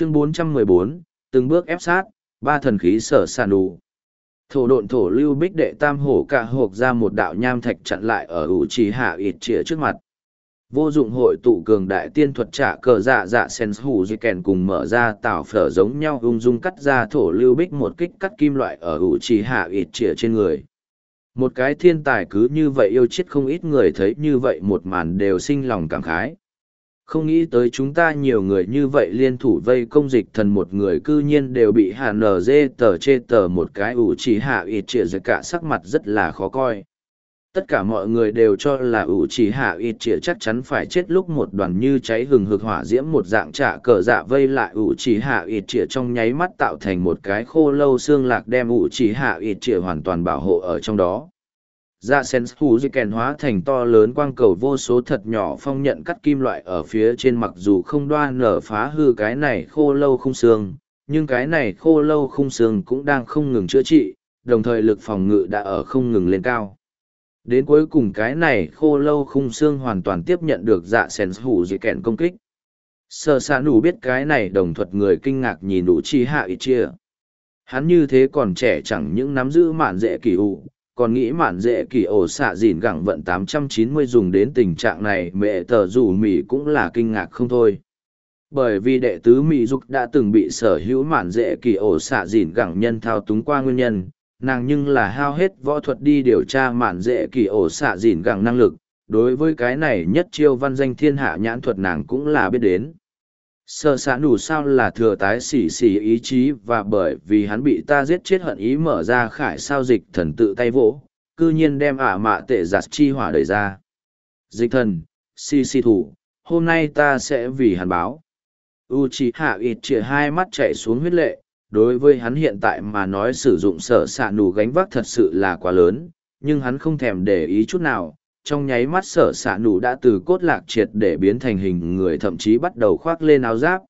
chương 414, từng bước ép sát, ba thần khí sở sàn đủ. Thổ độn thổ lưu bích đệ tam hổ cả hộp ra một đạo nham thạch chặn lại ở ủ trì hạ ịt trịa trước mặt. Vô dụng hội tụ cường đại tiên thuật trả cờ dạ dạ sen hủ di kèn cùng mở ra tạo phở giống nhau ung dung cắt ra thổ lưu bích một kích cắt kim loại ở ủ trì hạ ịt trịa trên người. Một cái thiên tài cứ như vậy yêu chết không ít người thấy như vậy một màn đều sinh lòng cảm khái không nghĩ tới chúng ta nhiều người như vậy liên thủ vây công dịch thần một người cư nhiên đều bị hạ nở dê tờ chê tờ một cái ủ chỉ hạ ít trịa giật cả sắc mặt rất là khó coi. Tất cả mọi người đều cho là ủ chỉ hạ ít trịa chắc chắn phải chết lúc một đoàn như cháy hừng hực hỏa diễm một dạng trả cờ dạ vây lại ủ chỉ hạ ít trịa trong nháy mắt tạo thành một cái khô lâu xương lạc đem ủ chỉ hạ ít trịa hoàn toàn bảo hộ ở trong đó dạ sen hù di kèn hóa thành to lớn quang cầu vô số thật nhỏ phong nhận cắt kim loại ở phía trên mặc dù không đoan nở phá hư cái này khô lâu không xương, nhưng cái này khô lâu không xương cũng đang không ngừng chữa trị, đồng thời lực phòng ngự đã ở không ngừng lên cao. Đến cuối cùng cái này khô lâu khung xương hoàn toàn tiếp nhận được dạ sen hủ di kèn công kích. Sợ xa nủ biết cái này đồng thuật người kinh ngạc nhìn đủ chi hạ ít chia. Hắn như thế còn trẻ chẳng những nắm giữ mạn dễ kỳ ủ còn nghĩ mạn dễ kỳ ổ xạ dìn gẳng vận 890 dùng đến tình trạng này, mẹ tờ rủ mỉ cũng là kinh ngạc không thôi. Bởi vì đệ tứ mỹ dục đã từng bị sở hữu mạn dễ kỳ ổ xạ dìn gẳng nhân thao túng qua nguyên nhân, nàng nhưng là hao hết võ thuật đi điều tra mạn dễ kỳ ổ xạ dìn gẳng năng lực. Đối với cái này nhất chiêu văn danh thiên hạ nhãn thuật nàng cũng là biết đến. Sợ xã đủ sao là thừa tái xỉ xỉ ý chí và bởi vì hắn bị ta giết chết hận ý mở ra khải sao dịch thần tự tay vỗ, cư nhiên đem ả mạ tệ giặt chi hỏa đẩy ra. Dịch thần, xì xì thủ, hôm nay ta sẽ vì hắn báo. U chỉ hạ ít chĩa hai mắt chạy xuống huyết lệ, đối với hắn hiện tại mà nói sử dụng sở xạ nù gánh vác thật sự là quá lớn, nhưng hắn không thèm để ý chút nào, trong nháy mắt sở xạ nụ đã từ cốt lạc triệt để biến thành hình người thậm chí bắt đầu khoác lên áo giáp.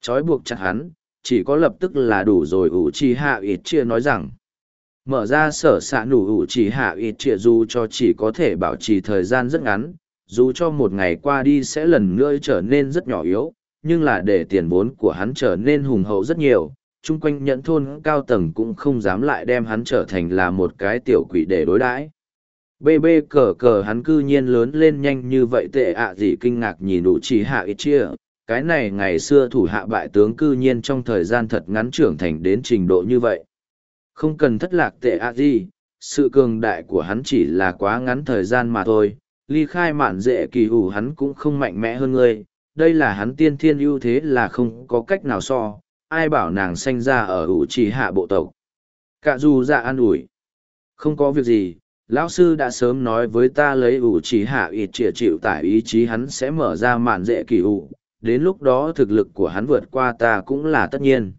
Trói buộc chặt hắn, chỉ có lập tức là đủ rồi, ủ trì hạ ít chia nói rằng. Mở ra sở xạ nụ ủ trì hạ ít chia dù cho chỉ có thể bảo trì thời gian rất ngắn, dù cho một ngày qua đi sẽ lần nữa trở nên rất nhỏ yếu, nhưng là để tiền vốn của hắn trở nên hùng hậu rất nhiều, chung quanh nhẫn thôn cao tầng cũng không dám lại đem hắn trở thành là một cái tiểu quỷ để đối đãi bê bê cờ cờ hắn cư nhiên lớn lên nhanh như vậy tệ ạ gì kinh ngạc nhìn đủ chỉ hạ ít chia. Cái này ngày xưa thủ hạ bại tướng cư nhiên trong thời gian thật ngắn trưởng thành đến trình độ như vậy. Không cần thất lạc tệ ạ gì, sự cường đại của hắn chỉ là quá ngắn thời gian mà thôi. Ly khai mạn dễ kỳ ủ hắn cũng không mạnh mẽ hơn ngươi. Đây là hắn tiên thiên ưu thế là không có cách nào so. Ai bảo nàng sanh ra ở ủ trì hạ bộ tộc? Cả dù dạ an ủi. Không có việc gì lão sư đã sớm nói với ta lấy ủ chỉ hạ ít trịa chịu tải ý chí hắn sẽ mở ra mạn dễ kỳ ủ. Đến lúc đó thực lực của hắn vượt qua ta cũng là tất nhiên.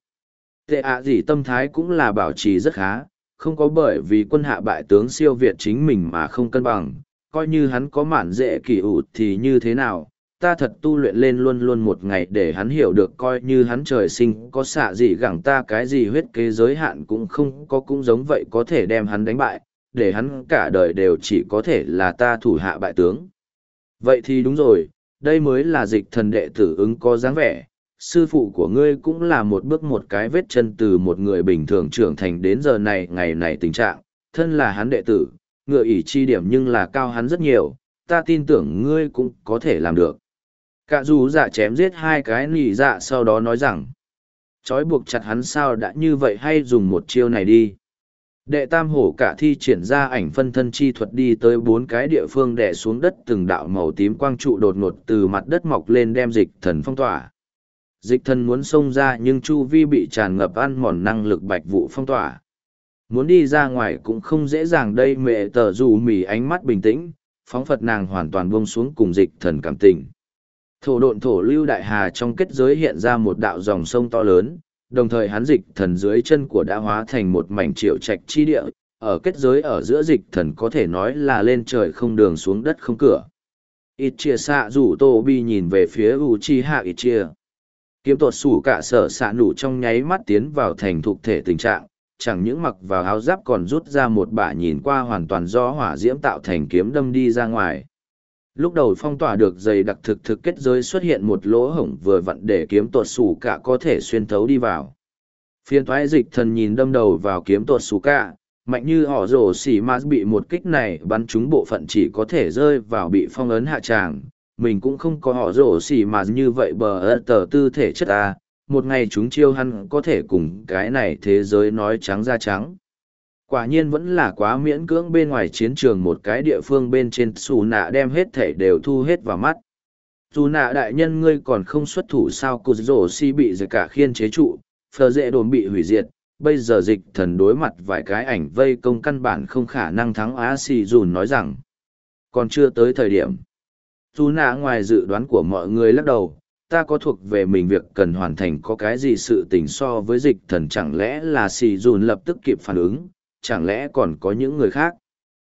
Tệ ạ gì tâm thái cũng là bảo trì rất khá, không có bởi vì quân hạ bại tướng siêu việt chính mình mà không cân bằng. Coi như hắn có mạn dễ kỳ ủ thì như thế nào? Ta thật tu luyện lên luôn luôn một ngày để hắn hiểu được coi như hắn trời sinh có xạ gì gẳng ta cái gì huyết kế giới hạn cũng không có cũng giống vậy có thể đem hắn đánh bại để hắn cả đời đều chỉ có thể là ta thủ hạ bại tướng. Vậy thì đúng rồi, đây mới là dịch thần đệ tử ứng có dáng vẻ. Sư phụ của ngươi cũng là một bước một cái vết chân từ một người bình thường trưởng thành đến giờ này ngày này tình trạng, thân là hắn đệ tử, ngựa ỷ chi điểm nhưng là cao hắn rất nhiều, ta tin tưởng ngươi cũng có thể làm được. Cả dù dạ chém giết hai cái nỉ dạ sau đó nói rằng, trói buộc chặt hắn sao đã như vậy hay dùng một chiêu này đi. Đệ tam hổ cả thi triển ra ảnh phân thân chi thuật đi tới bốn cái địa phương đè xuống đất từng đạo màu tím quang trụ đột ngột từ mặt đất mọc lên đem dịch thần phong tỏa. Dịch thần muốn xông ra nhưng chu vi bị tràn ngập ăn mòn năng lực bạch vụ phong tỏa. Muốn đi ra ngoài cũng không dễ dàng đây mẹ tờ dù mỉ ánh mắt bình tĩnh, phóng phật nàng hoàn toàn buông xuống cùng dịch thần cảm tình. Thổ độn thổ lưu đại hà trong kết giới hiện ra một đạo dòng sông to lớn, đồng thời hắn dịch thần dưới chân của đã hóa thành một mảnh triệu trạch chi địa, ở kết giới ở giữa dịch thần có thể nói là lên trời không đường xuống đất không cửa. Ít chia xạ rủ tô bi nhìn về phía Uchiha hạ ít chia. Kiếm tuột sủ cả sở xạ nụ trong nháy mắt tiến vào thành thục thể tình trạng, chẳng những mặc vào áo giáp còn rút ra một bả nhìn qua hoàn toàn do hỏa diễm tạo thành kiếm đâm đi ra ngoài lúc đầu phong tỏa được dày đặc thực thực kết giới xuất hiện một lỗ hổng vừa vặn để kiếm tuột xù cả có thể xuyên thấu đi vào. Phiên thoái dịch thần nhìn đâm đầu vào kiếm tuột xù cả, mạnh như họ rổ xỉ m bị một kích này bắn trúng bộ phận chỉ có thể rơi vào bị phong ấn hạ tràng. Mình cũng không có họ rổ xỉ mà như vậy bờ ơ tờ tư thể chất a một ngày chúng chiêu hắn có thể cùng cái này thế giới nói trắng ra trắng quả nhiên vẫn là quá miễn cưỡng bên ngoài chiến trường một cái địa phương bên trên xù nạ đem hết thể đều thu hết vào mắt. Dù nạ đại nhân ngươi còn không xuất thủ sao cụt rổ si bị giật cả khiên chế trụ, phờ dễ đồn bị hủy diệt, bây giờ dịch thần đối mặt vài cái ảnh vây công căn bản không khả năng thắng á xì dùn nói rằng. Còn chưa tới thời điểm. Dù nạ ngoài dự đoán của mọi người lắc đầu, ta có thuộc về mình việc cần hoàn thành có cái gì sự tình so với dịch thần chẳng lẽ là xì dùn lập tức kịp phản ứng chẳng lẽ còn có những người khác?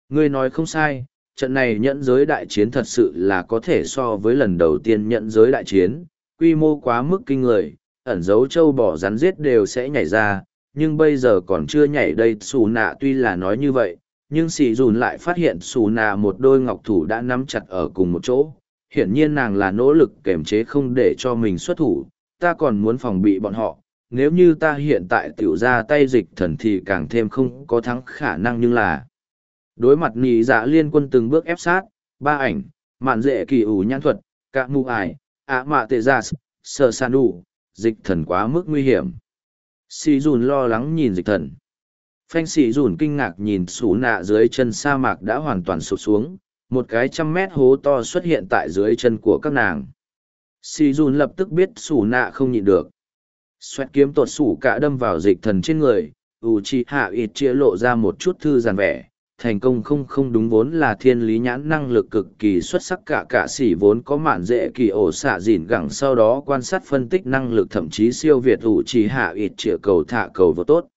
Ngươi nói không sai, trận này nhẫn giới đại chiến thật sự là có thể so với lần đầu tiên nhẫn giới đại chiến, quy mô quá mức kinh người, ẩn dấu châu bò rắn giết đều sẽ nhảy ra, nhưng bây giờ còn chưa nhảy đây, xù nạ tuy là nói như vậy, nhưng xì dùn lại phát hiện xù nạ một đôi ngọc thủ đã nắm chặt ở cùng một chỗ, hiển nhiên nàng là nỗ lực kềm chế không để cho mình xuất thủ, ta còn muốn phòng bị bọn họ nếu như ta hiện tại tiểu ra tay dịch thần thì càng thêm không có thắng khả năng nhưng là. Đối mặt nị dạ liên quân từng bước ép sát, ba ảnh, mạn dễ kỳ ủ nhãn thuật, cả mù ải, ạ mạ tệ gia sơ san đủ dịch thần quá mức nguy hiểm. Xì dùn lo lắng nhìn dịch thần. Phanh xì dùn kinh ngạc nhìn xù nạ dưới chân sa mạc đã hoàn toàn sụp xuống, một cái trăm mét hố to xuất hiện tại dưới chân của các nàng. Xì dùn lập tức biết xù nạ không nhịn được xoẹt kiếm tột sủ cả đâm vào dịch thần trên người, ủ chi hạ ít chia lộ ra một chút thư giàn vẻ, thành công không không đúng vốn là thiên lý nhãn năng lực cực kỳ xuất sắc cả cả xỉ vốn có mạn dễ kỳ ổ xạ dỉn gẳng sau đó quan sát phân tích năng lực thậm chí siêu việt ủ chỉ hạ ít chĩa cầu thả cầu vô tốt.